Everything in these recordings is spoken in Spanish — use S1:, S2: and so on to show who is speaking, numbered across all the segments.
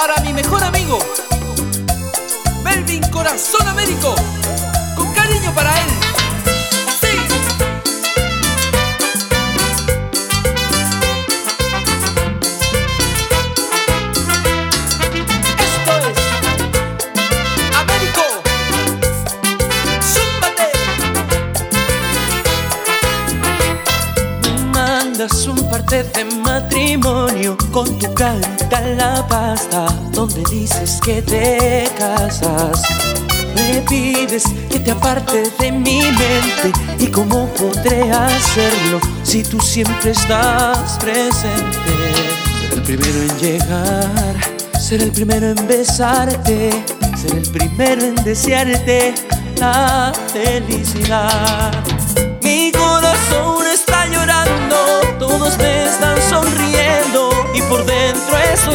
S1: para mi mejor amigo, Melvin Corazón Américo, con cariño para él.
S2: un de matrimonio con tu carita en la pasta donde dices que te casas. Me pides que te aparte de mi mente y cómo podré hacerlo si tú siempre estás presente. Ser el primero en llegar, ser el primero en besarte, ser el primero en desearte la felicidad.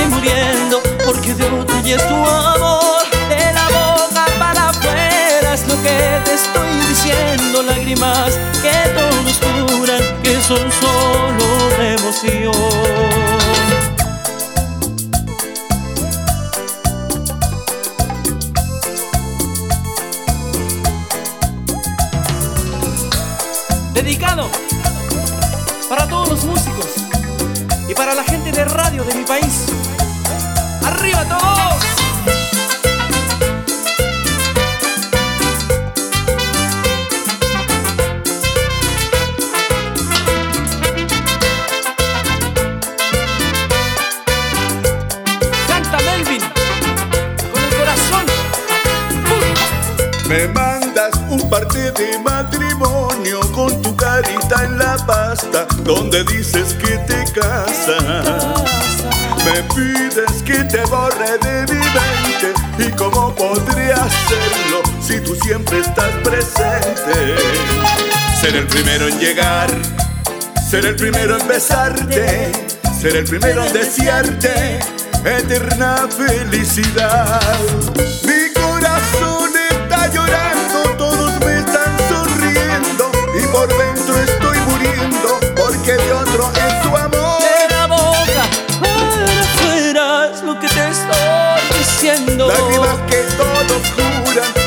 S2: Muriendo porque de ya es tu amor. De la boca para afuera es lo que te estoy diciendo, lágrimas que todos juran que son solo de emoción.
S1: Dedicado para todos los músicos y para la gente de radio de mi país. ¡Arriba todos! Canta Melvin con el corazón.
S3: Me mandas un parte de matrimonio con tu carita en la pasta donde dices que te casas. Me pides que te borre de mi mente y cómo podría hacerlo si tú siempre estás presente. Ser el primero en llegar, ser el primero en besarte, ser el primero en desearte eterna felicidad.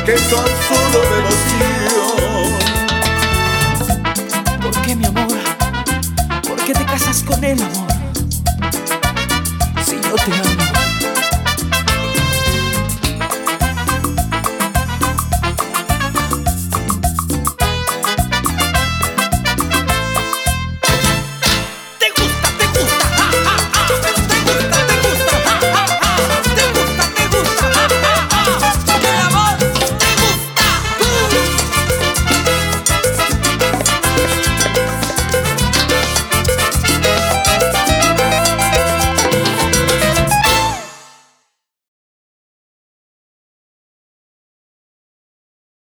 S3: Que son solo devoción.
S2: ¿Por qué mi amor? ¿Por qué te casas con él, amor? Si yo te amo.